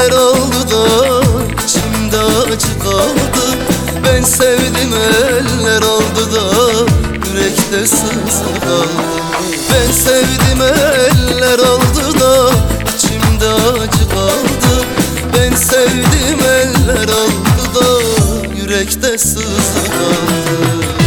eller oldu da içimde acı kaldı Ben sevdim eller oldu da yürekte sızı kaldı Ben sevdim eller oldu da içimde acı kaldı Ben sevdim eller oldu da yürekte sızı kaldı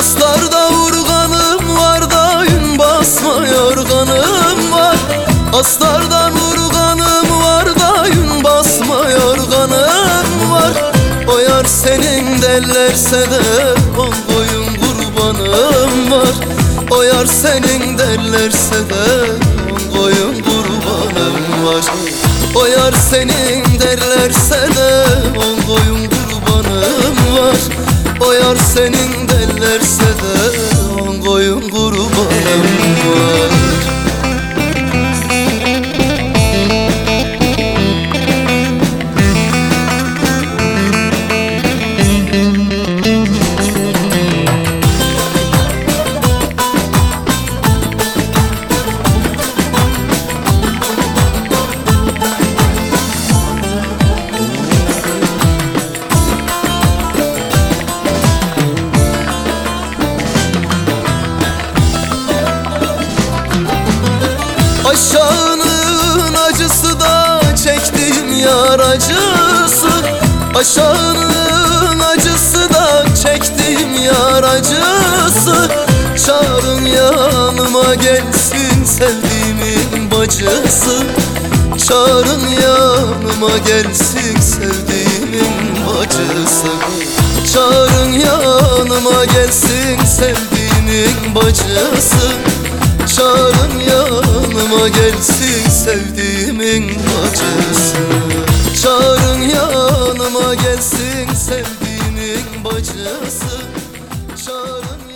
Aslarda vurganım var da yün basma yorganım var. Aslardan vurganım var da yün basma yorganım var. O yar senin derlerse de on koyun kurbanım var. O yar senin derlerse de on koyun kurbanım var. O yar senin derlerse de on koyun kurbanım var. O yar senin derlerse Aşağının acısı da çektiğim yar acısı. Aşağının acısı da çektiğim yar acısı. Çağırın yanıma gelsin sevdiğimin bacısı. Çağırın yanıma gelsin sevdiğimin bacısı. Çağırın yanıma gelsin sevdiğimin bacısı Canım yanıma gelsin sevdiğimin acısı Çağırın yanıma gelsin sevdiğimin bacısı. Çağırın